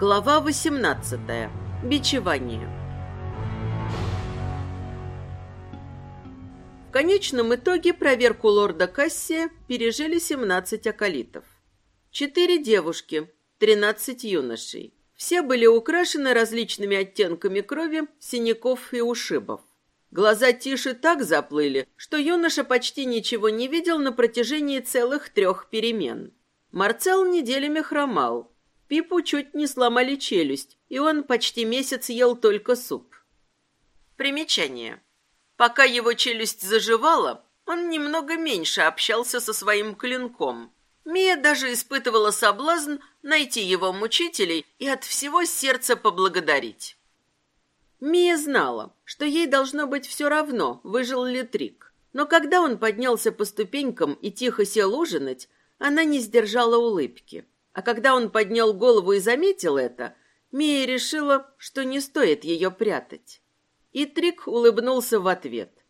Глава 18. Бичевание. В конечном итоге проверку лорда Кассия пережили 17 акалитов. Четыре девушки, 13 юношей. Все были украшены различными оттенками крови, синяков и ушибов. Глаза Тиши так заплыли, что юноша почти ничего не видел на протяжении целых трех перемен. Марцел неделями хромал. Пипу чуть не сломали челюсть, и он почти месяц ел только суп. Примечание. Пока его челюсть заживала, он немного меньше общался со своим клинком. Мия даже испытывала соблазн найти его мучителей и от всего сердца поблагодарить. Мия знала, что ей должно быть все равно, выжил ли Трик. Но когда он поднялся по ступенькам и тихо сел ужинать, она не сдержала улыбки. А когда он поднял голову и заметил это, Мия решила, что не стоит ее прятать. И Трик улыбнулся в ответ.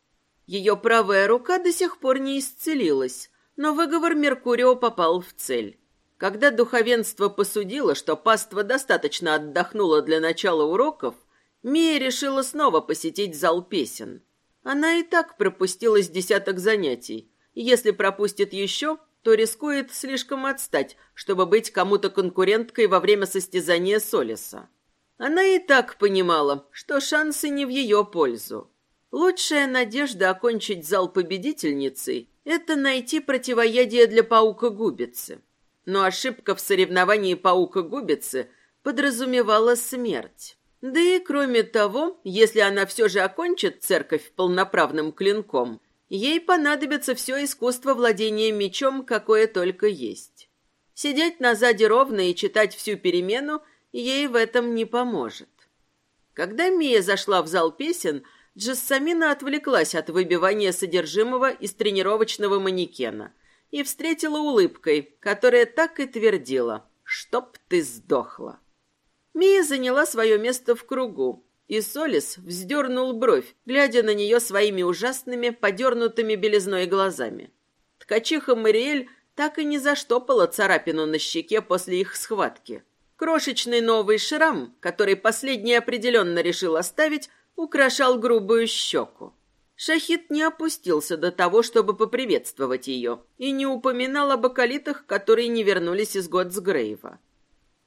Ее правая рука до сих пор не исцелилась, но выговор Меркурио попал в цель. Когда духовенство посудило, что паства достаточно отдохнула для начала уроков, Мия решила снова посетить зал песен. Она и так пропустила с десяток занятий, если пропустит еще, то рискует слишком отстать, чтобы быть кому-то конкуренткой во время состязания Солиса. Она и так понимала, что шансы не в ее пользу. Лучшая надежда окончить зал победительницей – это найти противоядие для паука-губицы. Но ошибка в соревновании паука-губицы подразумевала смерть. Да и кроме того, если она все же окончит церковь полноправным клинком, ей понадобится все искусство владения мечом, какое только есть. Сидеть на заде ровно и читать всю перемену ей в этом не поможет. Когда Мия зашла в зал песен, Джессамина отвлеклась от выбивания содержимого из тренировочного манекена и встретила улыбкой, которая так и твердила «Чтоб ты сдохла!». Мия заняла свое место в кругу, и Солис вздернул бровь, глядя на нее своими ужасными, подернутыми белизной глазами. Ткачиха Мариэль так и не заштопала царапину на щеке после их схватки. Крошечный новый шрам, который последний определенно решил оставить, украшал грубую щеку. Шахид не опустился до того, чтобы поприветствовать ее, и не упоминал об околитах, которые не вернулись из Готсгрейва.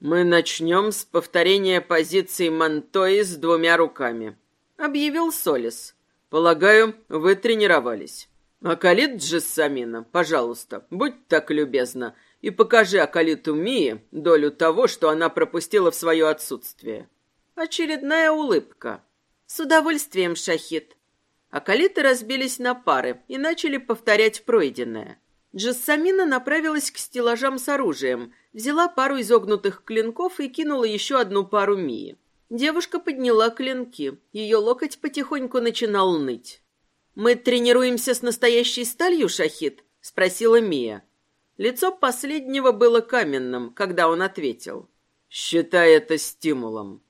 «Мы начнем с повторения позиции Монтои с двумя руками», — объявил Солис. «Полагаю, вы тренировались. Акалит Джессамина, пожалуйста, будь так любезна и покажи Акалиту Мии долю того, что она пропустила в свое отсутствие». Очередная улыбка. «С удовольствием, Шахид». Акалиты разбились на пары и начали повторять пройденное. Джессамина направилась к стеллажам с оружием, взяла пару изогнутых клинков и кинула еще одну пару Мии. Девушка подняла клинки. Ее локоть потихоньку начинал ныть. «Мы тренируемся с настоящей сталью, Шахид?» — спросила Мия. Лицо последнего было каменным, когда он ответил. «Считай это стимулом».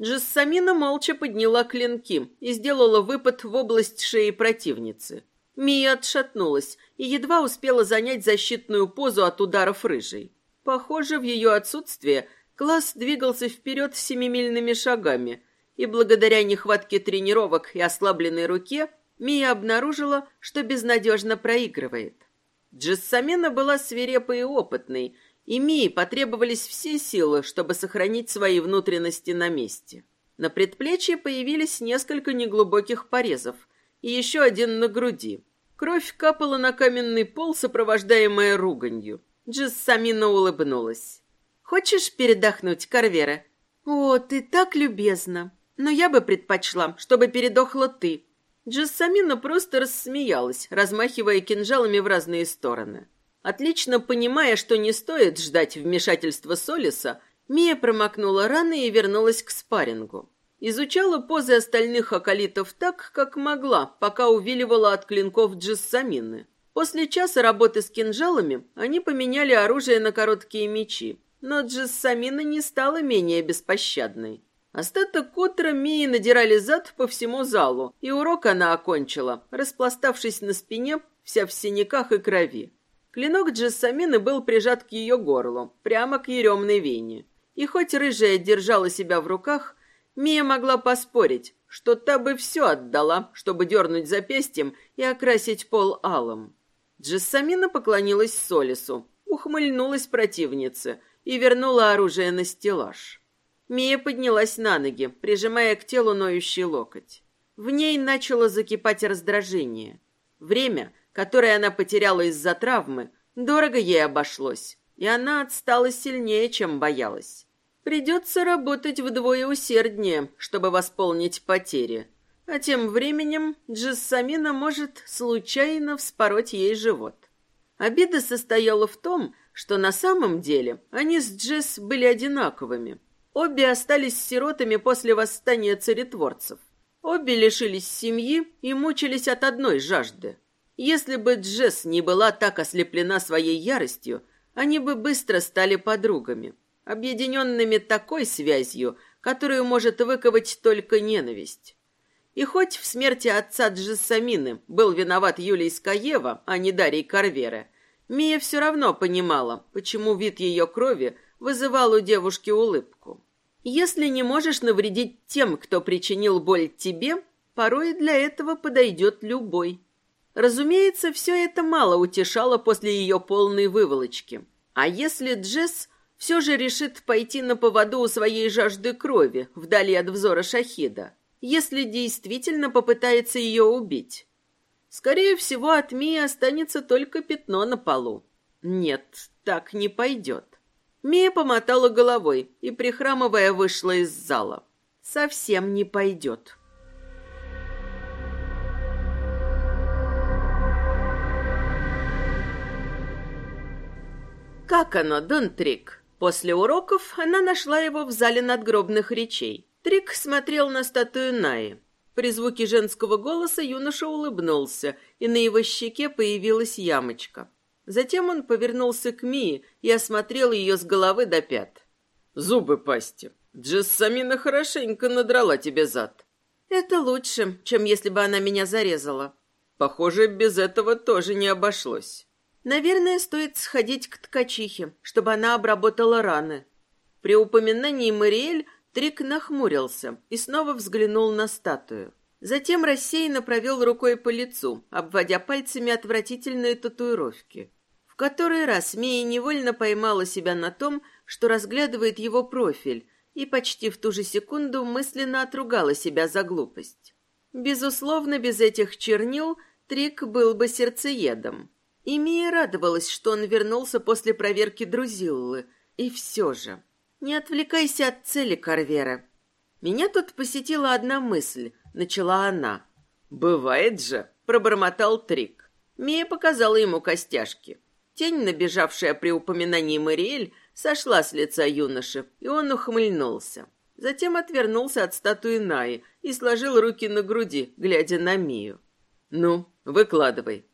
Джессамина молча подняла клинки и сделала выпад в область шеи противницы. Мия отшатнулась и едва успела занять защитную позу от ударов рыжей. Похоже, в ее отсутствие класс двигался вперед семимильными шагами, и благодаря нехватке тренировок и ослабленной руке Мия обнаружила, что безнадежно проигрывает. Джессамина была свирепой и опытной, и Мии потребовались все силы, чтобы сохранить свои внутренности на месте. На предплечье появились несколько неглубоких порезов, и еще один на груди. Кровь капала на каменный пол, сопровождаемая руганью. Джессамина улыбнулась. «Хочешь передохнуть, Карвера?» «О, ты так любезна! Но я бы предпочла, чтобы передохла ты». Джессамина просто рассмеялась, размахивая кинжалами в разные стороны. Отлично понимая, что не стоит ждать вмешательства Солиса, Мия промокнула раны и вернулась к спаррингу. Изучала позы остальных околитов так, как могла, пока увиливала от клинков Джессамины. После часа работы с кинжалами они поменяли оружие на короткие мечи, но Джессамина не стала менее беспощадной. Остаток утра Мии надирали зад по всему залу, и урок она окончила, распластавшись на спине, вся в синяках и крови. Клинок Джессамины был прижат к ее горлу, прямо к еремной вене И хоть рыжая держала себя в руках, Мия могла поспорить, что та бы все отдала, чтобы дернуть запястьем и окрасить пол алым. Джессамина поклонилась Солису, ухмыльнулась противнице и вернула оружие на стеллаж. Мия поднялась на ноги, прижимая к телу ноющий локоть. В ней начало закипать раздражение. Время, которое она потеряла из-за травмы, дорого ей обошлось, и она отстала сильнее, чем боялась. Придется работать вдвое усерднее, чтобы восполнить потери. А тем временем Джессамина может случайно вспороть ей живот. Обида состояла в том, что на самом деле они с Джесс были одинаковыми. Обе остались сиротами после восстания царетворцев. Обе лишились семьи и мучились от одной жажды. Если бы Джесс не была так ослеплена своей яростью, они бы быстро стали подругами, объединенными такой связью, которую может выковать только ненависть. И хоть в смерти отца Джессамины был виноват Юлий Скаева, а не Дарий Карвера, Мия все равно понимала, почему вид ее крови вызывал у девушки улыбку. Если не можешь навредить тем, кто причинил боль тебе, порой для этого подойдет любой. Разумеется, все это мало утешало после ее полной выволочки. А если Джесс все же решит пойти на поводу у своей жажды крови, вдали от взора Шахида, если действительно попытается ее убить? Скорее всего, от Мии останется только пятно на полу. Нет, так не пойдет. Мия помотала головой и, прихрамывая, вышла из зала. Совсем не пойдет. Как оно, Дон Трик? После уроков она нашла его в зале надгробных речей. Трик смотрел на статую Наи. При звуке женского голоса юноша улыбнулся, и на его щеке появилась ямочка. Затем он повернулся к Мии и осмотрел ее с головы до пят. «Зубы пасти. Джессамина хорошенько надрала тебе зад». «Это лучше, чем если бы она меня зарезала». «Похоже, без этого тоже не обошлось». Наверное, стоит сходить к ткачихе, чтобы она обработала раны. При упоминании Мариэль Трик нахмурился и снова взглянул на статую. Затем рассеянно провел рукой по лицу, обводя пальцами отвратительные татуировки. В который раз Мия невольно поймала себя на том, что разглядывает его профиль, и почти в ту же секунду мысленно отругала себя за глупость. Безусловно, без этих чернил Трик был бы сердцеедом. И Мия радовалась, что он вернулся после проверки Друзиллы. И все же... Не отвлекайся от цели, Карвера. Меня тут посетила одна мысль, начала она. Бывает же, пробормотал Трик. Мия показала ему костяшки. Тень, набежавшая при упоминании Мариэль, сошла с лица юноши, и он ухмыльнулся. Затем отвернулся от статуи Наи и сложил руки на груди, глядя на Мию. «Ну, выкладывай»,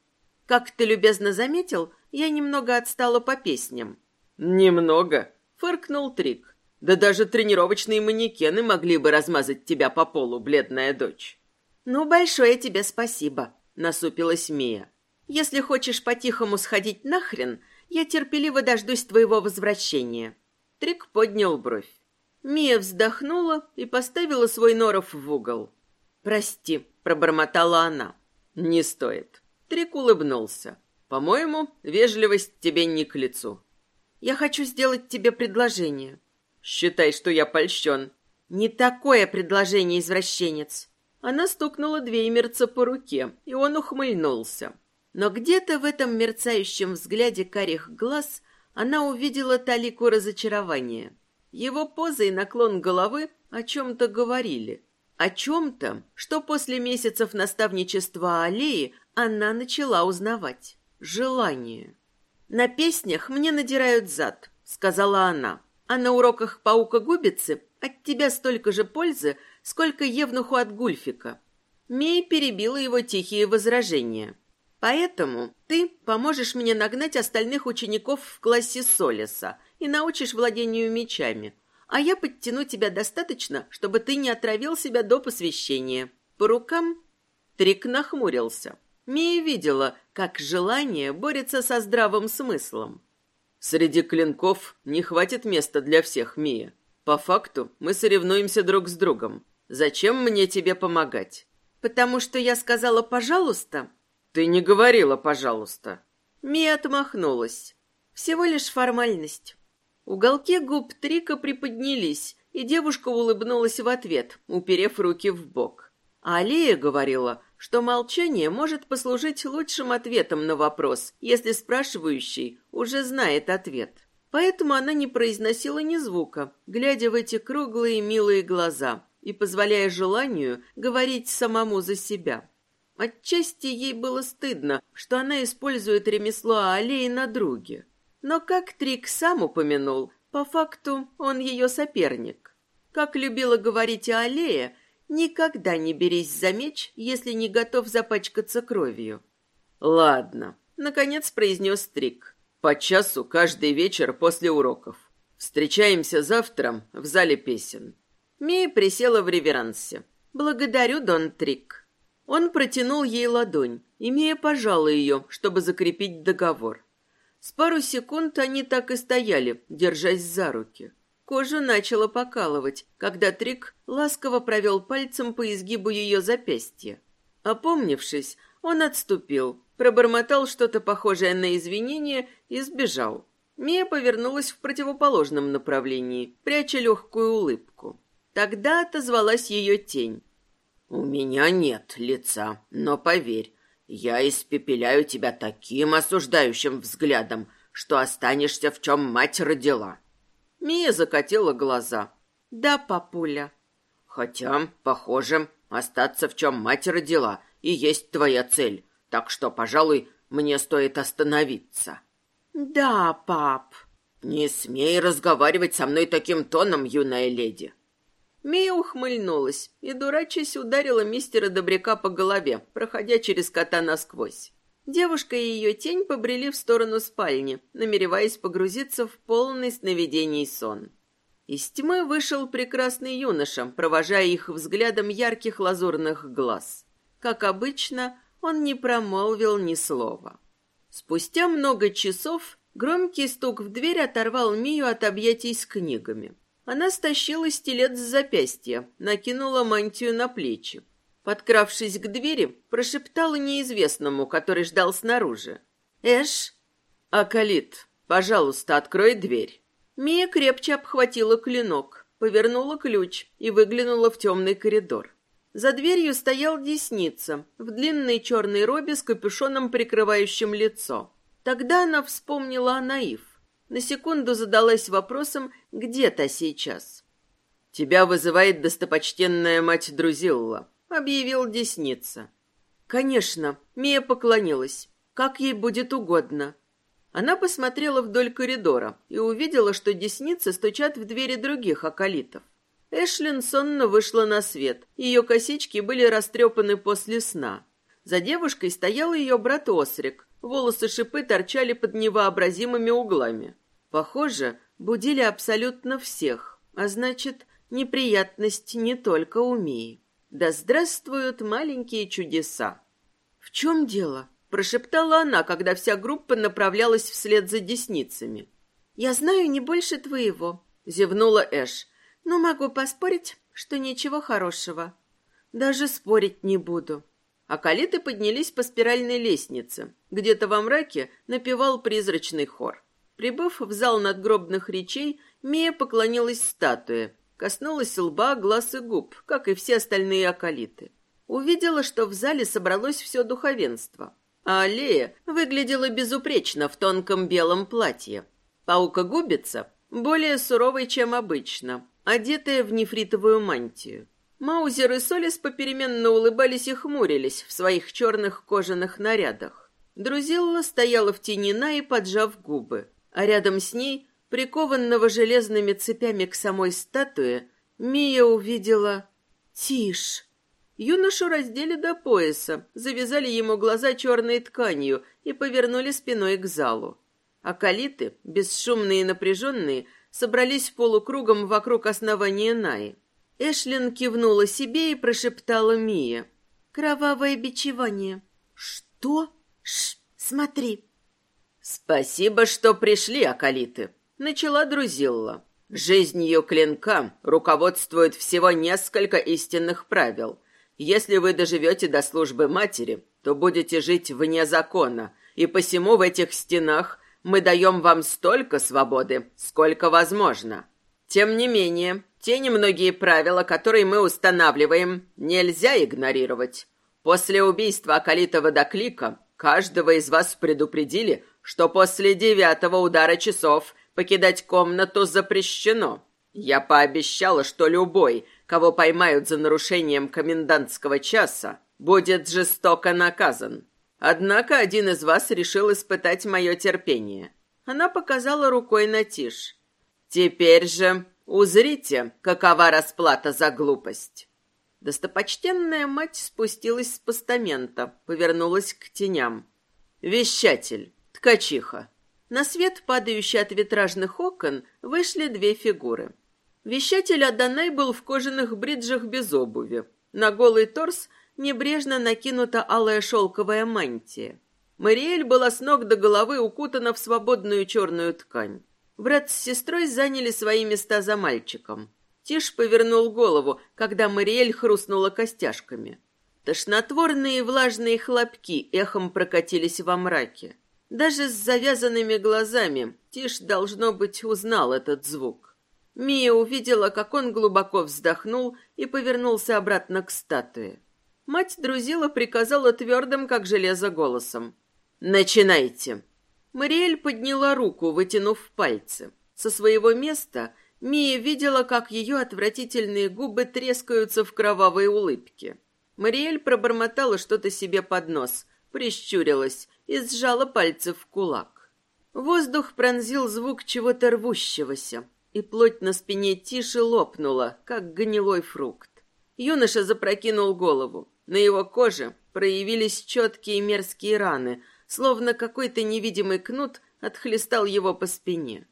как ты любезно заметил, я немного отстала по песням. Немного, фыркнул Трик. Да даже тренировочные манекены могли бы размазать тебя по полу, бледная дочь. Ну, большое тебе спасибо, насупилась Мия. Если хочешь по-тихому сходить нахрен, я терпеливо дождусь твоего возвращения. Трик поднял бровь. Мия вздохнула и поставила свой норов в угол. «Прости», — пробормотала она. «Не стоит. Трик улыбнулся. «По-моему, вежливость тебе не к лицу». «Я хочу сделать тебе предложение». «Считай, что я польщен». «Не такое предложение, извращенец». Она стукнула Двеймерца по руке, и он ухмыльнулся. Но где-то в этом мерцающем взгляде карих глаз она увидела талику разочарования. Его поза и наклон головы о чем-то говорили. О чем-то, что после месяцев наставничества аллеи она начала узнавать. Желание. «На песнях мне надирают зад», — сказала она. «А на уроках паука-губицы от тебя столько же пользы, сколько Евнуху от Гульфика». Мей перебила его тихие возражения. «Поэтому ты поможешь мне нагнать остальных учеников в классе Солиса и научишь владению мечами, а я подтяну тебя достаточно, чтобы ты не отравил себя до посвящения. По рукам?» Трик нахмурился. Мия видела, как желание борется со здравым смыслом. Среди клинков не хватит места для всех, Мия. По факту мы соревнуемся друг с другом. Зачем мне тебе помогать? Потому что я сказала «пожалуйста». Ты не говорила «пожалуйста». Мия отмахнулась. Всего лишь формальность. Уголки губ Трика приподнялись, и девушка улыбнулась в ответ, уперев руки в бок. А Алия говорила, что молчание может послужить лучшим ответом на вопрос, если спрашивающий уже знает ответ. Поэтому она не произносила ни звука, глядя в эти круглые милые глаза и позволяя желанию говорить самому за себя. Отчасти ей было стыдно, что она использует ремесло Алии на друге. Но, как Трик сам упомянул, по факту он ее соперник. Как любила говорить Аллея, Никогда не берись за меч, если не готов запачкаться кровью. Ладно, наконец произнес Трик. По часу каждый вечер после уроков. Встречаемся завтра в зале песен. Мия присела в реверансе. Благодарю, Дон Трик. Он протянул ей ладонь, и Мия пожала ее, чтобы закрепить договор. С пару секунд они так и стояли, держась за руки. Кожу начало покалывать, когда Трик ласково провел пальцем по изгибу ее запястья. Опомнившись, он отступил, пробормотал что-то похожее на извинение и сбежал. Мия повернулась в противоположном направлении, пряча легкую улыбку. Тогда отозвалась ее тень. «У меня нет лица, но поверь, я испепеляю тебя таким осуждающим взглядом, что останешься в чем мать родила». Мия закатила глаза. «Да, папуля». «Хотя, похоже, остаться в чем мать родила и есть твоя цель, так что, пожалуй, мне стоит остановиться». «Да, пап». «Не смей разговаривать со мной таким тоном, юная леди». Мия ухмыльнулась и, дурачась, ударила мистера Добряка по голове, проходя через кота насквозь. Девушка и ее тень побрели в сторону спальни, намереваясь погрузиться в полный сновидений сон. Из тьмы вышел прекрасный юноша, провожая их взглядом ярких лазурных глаз. Как обычно, он не промолвил ни слова. Спустя много часов громкий стук в дверь оторвал Мию от объятий с книгами. Она стащила стилет с запястья, накинула мантию на плечи. Подкравшись к двери, прошептала неизвестному, который ждал снаружи. «Эш?» «Акалит, пожалуйста, открой дверь». Мия крепче обхватила клинок, повернула ключ и выглянула в темный коридор. За дверью стоял десница, в длинной черной робе с капюшоном, прикрывающим лицо. Тогда она вспомнила о Наив. На секунду задалась вопросом, где та сейчас. «Тебя вызывает достопочтенная мать Друзилла», объявил Десница. Конечно, Мия поклонилась. Как ей будет угодно. Она посмотрела вдоль коридора и увидела, что десницы стучат в двери других околитов. Эшлин сонно вышла на свет. Ее косички были растрепаны после сна. За девушкой стоял ее брат Осрик. Волосы шипы торчали под невообразимыми углами. Похоже, будили абсолютно всех, а значит, неприятность не только у Мии. Да здравствуют маленькие чудеса. В чем дело? прошептала она, когда вся группа направлялась вслед за десницами. Я знаю не больше твоего, зевнула Эш. Но могу поспорить, что ничего хорошего. Даже спорить не буду. А калиты поднялись по спиральной лестнице. Где-то во мраке напевал призрачный хор. Прибыв в зал надгробных речей, Мия поклонилась статуе, Коснулась лба, глаз и губ, как и все остальные околиты. Увидела, что в зале собралось все духовенство. А аллея выглядела безупречно в тонком белом платье. Паука-губица более суровой, чем обычно, одетая в нефритовую мантию. Маузер и Солис попеременно улыбались и хмурились в своих черных кожаных нарядах. Друзилла стояла в тени на и поджав губы, а рядом с ней прикованного железными цепями к самой статуе, Мия увидела... Тишь! Юношу раздели до пояса, завязали ему глаза черной тканью и повернули спиной к залу. А калиты, бесшумные и напряженные, собрались полукругом вокруг основания Наи. Эшлин кивнула себе и прошептала Мия. «Кровавое бичевание». «Что?» «Ш, смотри». «Спасибо, что пришли, Акалиты», — начала Друзилла. «Жизнью клинка руководствует всего несколько истинных правил. Если вы доживете до службы матери, то будете жить вне закона, и посему в этих стенах мы даем вам столько свободы, сколько возможно. Тем не менее, те немногие правила, которые мы устанавливаем, нельзя игнорировать. После убийства Акалита Водоклика каждого из вас предупредили, что после девятого удара часов покидать комнату запрещено. Я пообещала, что любой, кого поймают за нарушением комендантского часа, будет жестоко наказан. Однако один из вас решил испытать мое терпение. Она показала рукой на Тиш. Теперь же узрите, какова расплата за глупость. Достопочтенная мать спустилась с постамента, повернулась к теням. Вещатель, ткачиха. На свет, падающий от витражных окон, вышли две фигуры. Вещатель Адонай был в кожаных бриджах без обуви. На голый торс – небрежно накинута алая шелковая мантия. Мариэль была с ног до головы укутана в свободную черную ткань. Брат с сестрой заняли свои места за мальчиком. Тиш повернул голову, когда Мариэль хрустнула костяшками. Тошнотворные влажные хлопки эхом прокатились во мраке. Даже с завязанными глазами Тиш, должно быть, узнал этот звук. Мия увидела, как он глубоко вздохнул и повернулся обратно к статуе. Мать Друзила приказала твердым, как железо, голосом. «Начинайте!» Мариэль подняла руку, вытянув пальцы. Со своего места Мия видела, как ее отвратительные губы трескаются в кровавой улыбке. Мариэль пробормотала что-то себе под нос, прищурилась и сжала пальцы в кулак. Воздух пронзил звук чего-то рвущегося, и плоть на спине Тиши лопнула, как гнилой фрукт. Юноша запрокинул голову. На его коже проявились четкие мерзкие раны, словно какой-то невидимый кнут отхлестал его по спине.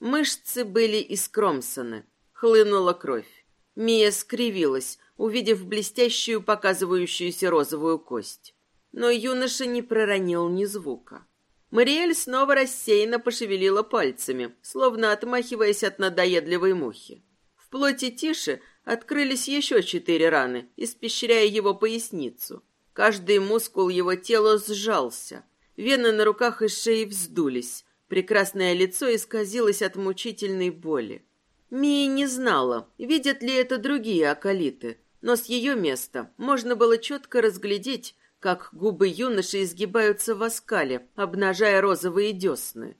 Мышцы были искромсаны, хлынула кровь. Мия скривилась, увидев блестящую, показывающуюся розовую кость. Но юноша не проронил ни звука. Мариэль снова рассеянно пошевелила пальцами, словно отмахиваясь от надоедливой мухи. В плоти Тиши открылись еще четыре раны, испещряя его поясницу. Каждый мускул его тела сжался. Вены на руках и шее вздулись. Прекрасное лицо исказилось от мучительной боли. Мия не знала, видят ли это другие акалиты, но с ее места можно было четко разглядеть, как губы юноши изгибаются в оскале, обнажая розовые десны.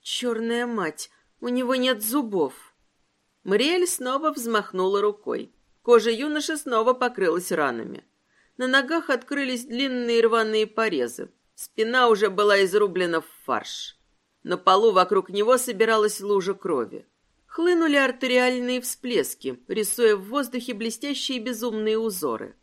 «Черная мать, у него нет зубов!» Мариэль снова взмахнула рукой. Кожа юноши снова покрылась ранами. На ногах открылись длинные рваные порезы. Спина уже была изрублена в фарш. На полу вокруг него собиралась лужа крови. Хлынули артериальные всплески, рисуя в воздухе блестящие безумные узоры.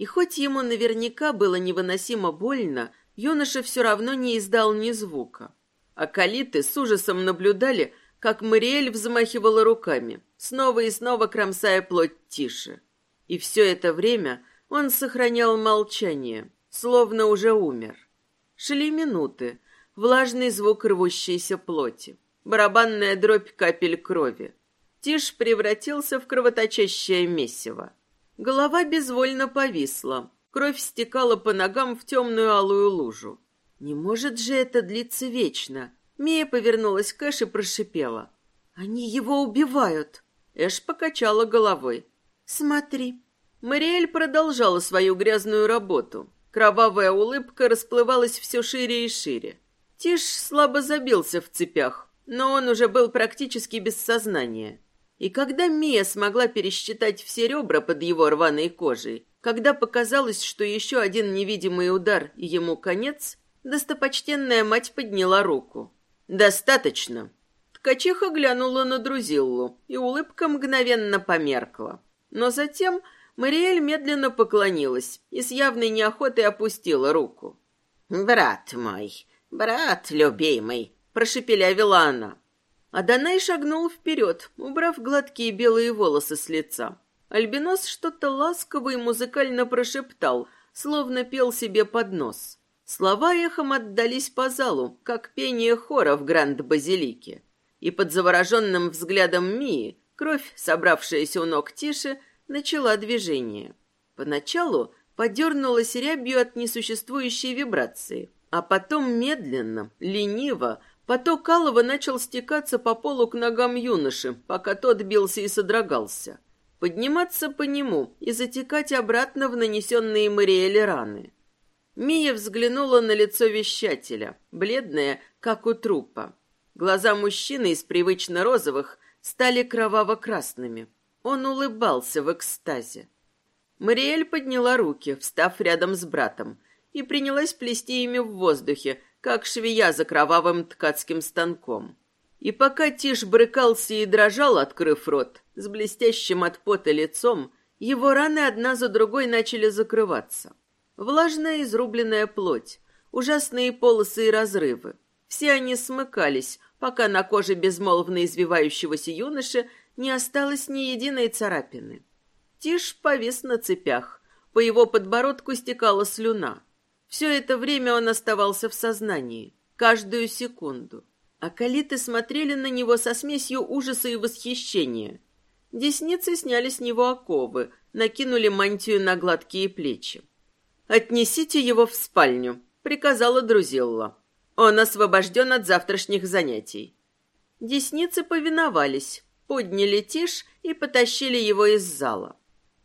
И хоть ему наверняка было невыносимо больно, юноша все равно не издал ни звука. А калиты с ужасом наблюдали, как Мариэль взмахивала руками, снова и снова кромсая плоть тише. И все это время он сохранял молчание, словно уже умер. Шли минуты, влажный звук рвущейся плоти, барабанная дробь капель крови. Тиш превратился в кровоточащее месиво. Голова безвольно повисла, кровь стекала по ногам в темную алую лужу. Не может же это длиться вечно, Мия повернулась к Эш и прошипела. «Они его убивают!» Эш покачала головой. «Смотри». Мариэль продолжала свою грязную работу. Кровавая улыбка расплывалась все шире и шире. Тиш слабо забился в цепях, но он уже был практически без сознания. И когда Мия смогла пересчитать все ребра под его рваной кожей, когда показалось, что еще один невидимый удар и ему конец, достопочтенная мать подняла руку. «Достаточно». Ткачиха глянула на Друзиллу, и улыбка мгновенно померкла. Но затем Мариэль медленно поклонилась и с явной неохотой опустила руку. «Брат мой, брат любимый», — прошепелявила она. Адонай шагнул вперед, убрав гладкие белые волосы с лица. Альбинос что-то ласково и музыкально прошептал, словно пел себе под нос. Слова эхом отдались по залу, как пение хора в Гранд-Базилике. И под завороженным взглядом Мии кровь, собравшаяся у ног Тиши, начала движение. Поначалу подернулась рябью от несуществующей вибрации, а потом медленно, лениво, поток алого начал стекаться по полу к ногам юноши, пока тот бился и содрогался. Подниматься по нему и затекать обратно в нанесенные Мариэле раны. Мия взглянула на лицо вещателя, бледное, как у трупа. Глаза мужчины из привычно розовых стали кроваво-красными. Он улыбался в экстазе. Мариэль подняла руки, встав рядом с братом, и принялась плести ими в воздухе, как швея за кровавым ткацким станком. И пока Тиш брыкался и дрожал, открыв рот, с блестящим от пота лицом, его раны одна за другой начали закрываться. Влажная изрубленная плоть, ужасные полосы и разрывы. Все они смыкались, пока на коже безмолвно извивающегося юноши не осталось ни единой царапины. Тиш повис на цепях. По его подбородку стекала слюна. Все это время он оставался в сознании. Каждую секунду. А калиты смотрели на него со смесью ужаса и восхищения. Десницы сняли с него оковы, накинули мантию на гладкие плечи. «Отнесите его в спальню», — приказала Друзилла. «Он освобожден от завтрашних занятий». Десницы повиновались, подняли тишь и потащили его из зала.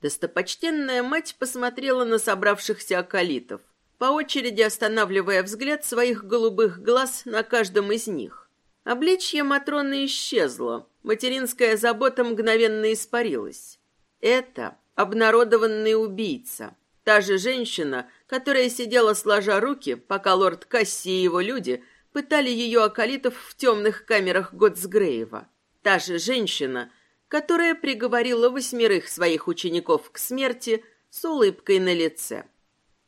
Достопочтенная мать посмотрела на собравшихся околитов, по очереди останавливая взгляд своих голубых глаз на каждом из них. Обличье Матроны исчезло, материнская забота мгновенно испарилась. Это обнародованный убийца, Та же женщина, которая сидела сложа руки, пока лорд Касси и его люди пытали ее околитов в темных камерах Готсгрейва. Та же женщина, которая приговорила восьмерых своих учеников к смерти с улыбкой на лице.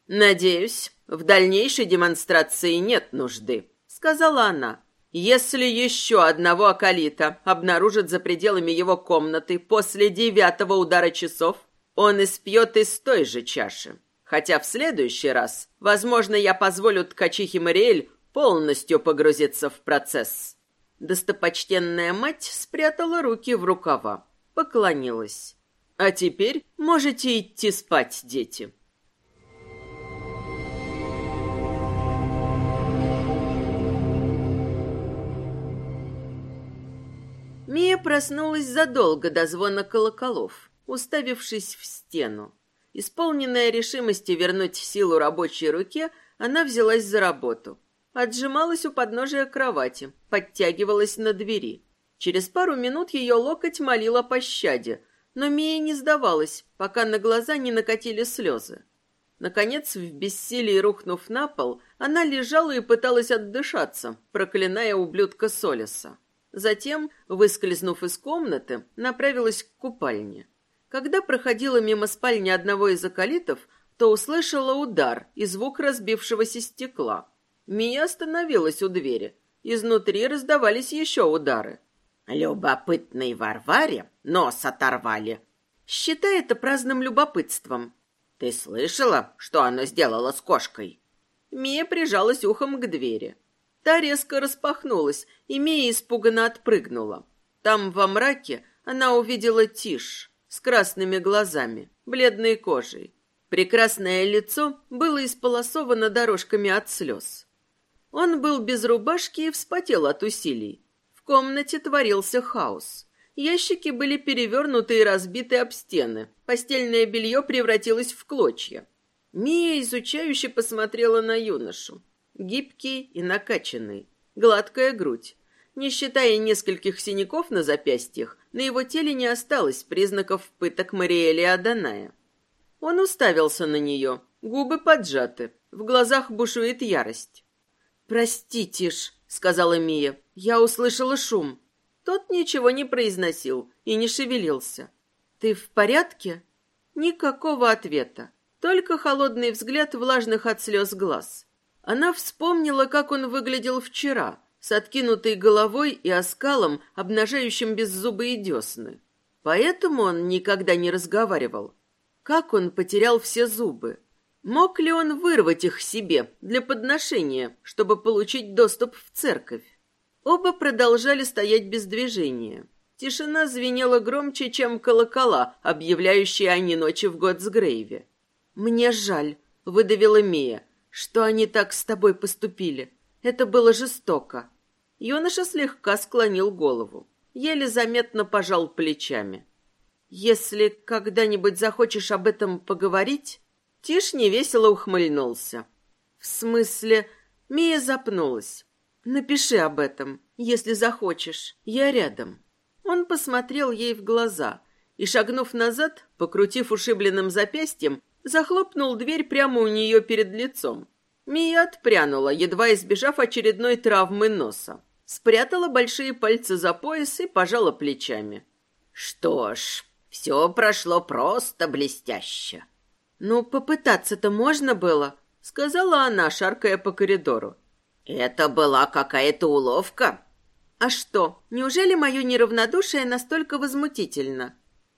«Надеюсь, в дальнейшей демонстрации нет нужды», — сказала она. «Если еще одного околита обнаружат за пределами его комнаты после девятого удара часов, он испьет из той же чаши. Хотя в следующий раз, возможно, я позволю ткачихе Мариэль полностью погрузиться в процесс. Достопочтенная мать спрятала руки в рукава, поклонилась. А теперь можете идти спать, дети. Мия проснулась задолго до звона колоколов уставившись в стену. Исполненная решимости вернуть силу рабочей руке, она взялась за работу. Отжималась у подножия кровати, подтягивалась на двери. Через пару минут ее локоть молила пощаде, но Мия не сдавалась, пока на глаза не накатили слезы. Наконец, в бессилии рухнув на пол, она лежала и пыталась отдышаться, проклиная ублюдка Солиса. Затем, выскользнув из комнаты, направилась к купальне. Когда проходила мимо спальни одного из околитов, то услышала удар и звук разбившегося стекла. Мия остановилась у двери. Изнутри раздавались еще удары. «Любопытной Варваре нос оторвали». Считай это праздным любопытством. «Ты слышала, что она сделала с кошкой?» Мия прижалась ухом к двери. Та резко распахнулась, и Мия испуганно отпрыгнула. Там, во мраке, она увидела Тишь с красными глазами, бледной кожей. Прекрасное лицо было исполосовано дорожками от слез. Он был без рубашки и вспотел от усилий. В комнате творился хаос. Ящики были перевернуты и разбиты об стены. Постельное белье превратилось в клочья. Мия изучающе посмотрела на юношу. Гибкий и накачанный. Гладкая грудь. Не считая нескольких синяков на запястьях, на его теле не осталось признаков пыток Мариэли Аданая. Он уставился на нее, губы поджаты, в глазах бушует ярость. «Прости, ж, сказала Мия, — «я услышала шум». Тот ничего не произносил и не шевелился. «Ты в порядке?» Никакого ответа, только холодный взгляд влажных от слез глаз. Она вспомнила, как он выглядел вчера — с откинутой головой и оскалом, обнажающим беззубые десны. Поэтому он никогда не разговаривал. Как он потерял все зубы? Мог ли он вырвать их себе для подношения, чтобы получить доступ в церковь? Оба продолжали стоять без движения. Тишина звенела громче, чем колокола, объявляющие о неночи в Готсгрейве. «Мне жаль», — выдавила Мия, — «что они так с тобой поступили. Это было жестоко». Юноша слегка склонил голову. Еле заметно пожал плечами. «Если когда-нибудь захочешь об этом поговорить, Тиш невесело ухмыльнулся. «В смысле...» Мия запнулась. «Напиши об этом, если захочешь. Я рядом». Он посмотрел ей в глаза и, шагнув назад, покрутив ушибленным запястьем, захлопнул дверь прямо у нее перед лицом. Мия отпрянула, едва избежав очередной травмы носа. Спрятала большие пальцы за пояс и пожала плечами. «Что ж, все прошло просто блестяще». «Ну, попытаться-то можно было», — сказала она, шаркая по коридору. «Это была какая-то уловка?» «А что, неужели мое неравнодушие настолько возмутительно?»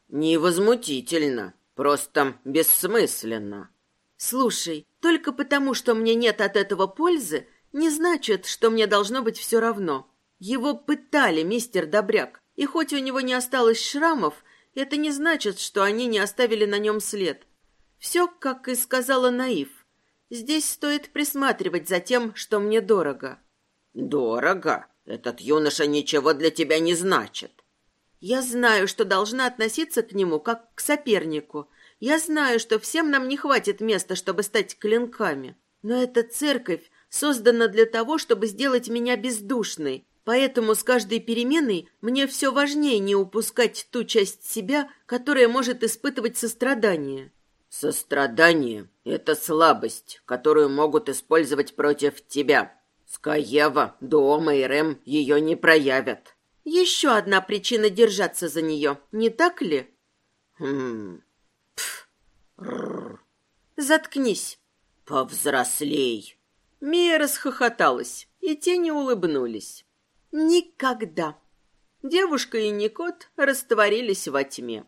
«Невозмутительно, просто бессмысленно». «Слушай, только потому, что мне нет от этого пользы, не значит, что мне должно быть все равно. Его пытали, мистер Добряк, и хоть у него не осталось шрамов, это не значит, что они не оставили на нем след. Все, как и сказала Наив. Здесь стоит присматривать за тем, что мне дорого. Дорого? Этот юноша ничего для тебя не значит. Я знаю, что должна относиться к нему как к сопернику. Я знаю, что всем нам не хватит места, чтобы стать клинками. Но эта церковь создана для того, чтобы сделать меня бездушной. Поэтому с каждой переменой мне все важнее не упускать ту часть себя, которая может испытывать сострадание. Сострадание — это слабость, которую могут использовать против тебя. Скаева, Дуома и Рэм ее не проявят. Еще одна причина держаться за нее, не так ли? Хм. Пф. Заткнись. Повзрослей. Мия расхохоталась, и тени улыбнулись. Никогда. Девушка и Никот растворились во тьме.